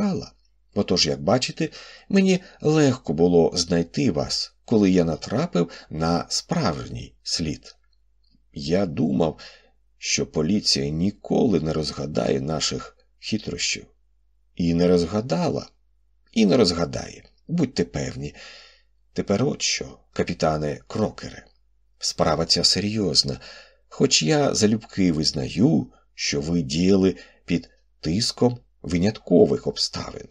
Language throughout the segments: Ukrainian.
шукала. Отож, як бачите, мені легко було знайти вас, коли я натрапив на справжній слід. Я думав, що поліція ніколи не розгадає наших хитрощів. І не розгадала, і не розгадає, будьте певні. Тепер от що, капітане Крокере, справа ця серйозна, хоч я залюбки визнаю, що ви діяли під тиском виняткових обставин.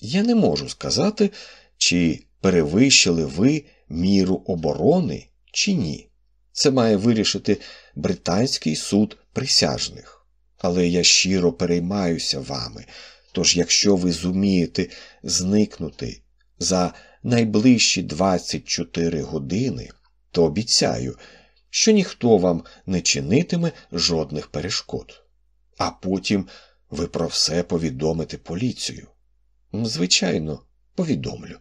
Я не можу сказати, чи перевищили ви міру оборони, чи ні. Це має вирішити британський суд присяжних. Але я щиро переймаюся вами. Тож, якщо ви зумієте зникнути за найближчі 24 години, то обіцяю, що ніхто вам не чинитиме жодних перешкод. А потім ви про все повідомите поліцію. Звичайно, повідомлю.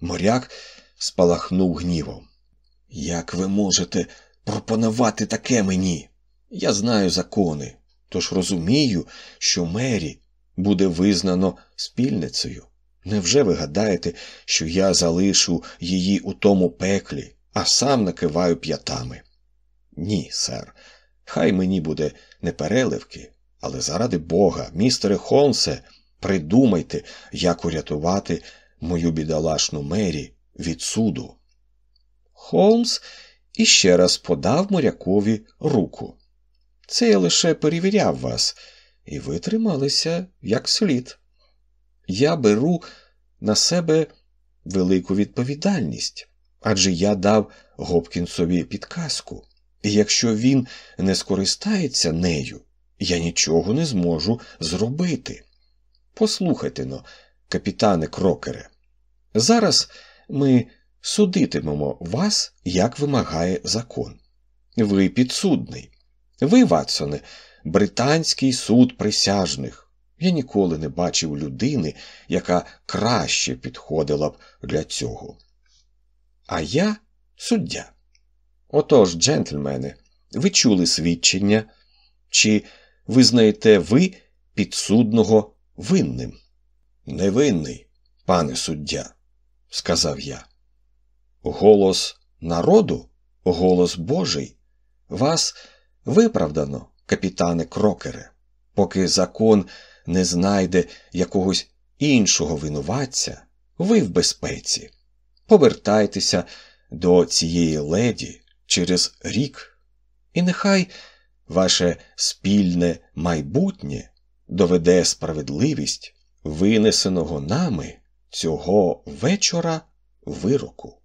Моряк спалахнув гнівом. Як ви можете пропонувати таке мені? Я знаю закони, тож розумію, що Мері буде визнано спільницею. Невже ви гадаєте, що я залишу її у тому пеклі, а сам накиваю п'ятами? Ні, сер, хай мені буде непереливки, але заради Бога, містере Холмсе, придумайте, як урятувати мою бідолашну Мері від суду. Холмс іще раз подав морякові руку. Це я лише перевіряв вас, і ви трималися як слід. Я беру на себе велику відповідальність, адже я дав Гопкінсові підказку, і якщо він не скористається нею, я нічого не зможу зробити. Послухайте но, капітане Крокере, зараз ми судитимемо вас, як вимагає закон. Ви підсудний. Ви, Ватсоне, британський суд присяжних. Я ніколи не бачив людини, яка краще підходила б для цього. А я суддя. Отож, джентльмени, ви чули свідчення, чи визнаєте ви підсудного винним? Невинний, пане суддя, сказав я. Голос народу, голос Божий, вас виправдано, капітане Крокере, поки закон не знайде якогось іншого винуватця, ви в безпеці. Повертайтеся до цієї леді через рік, і нехай ваше спільне майбутнє доведе справедливість винесеного нами цього вечора вироку.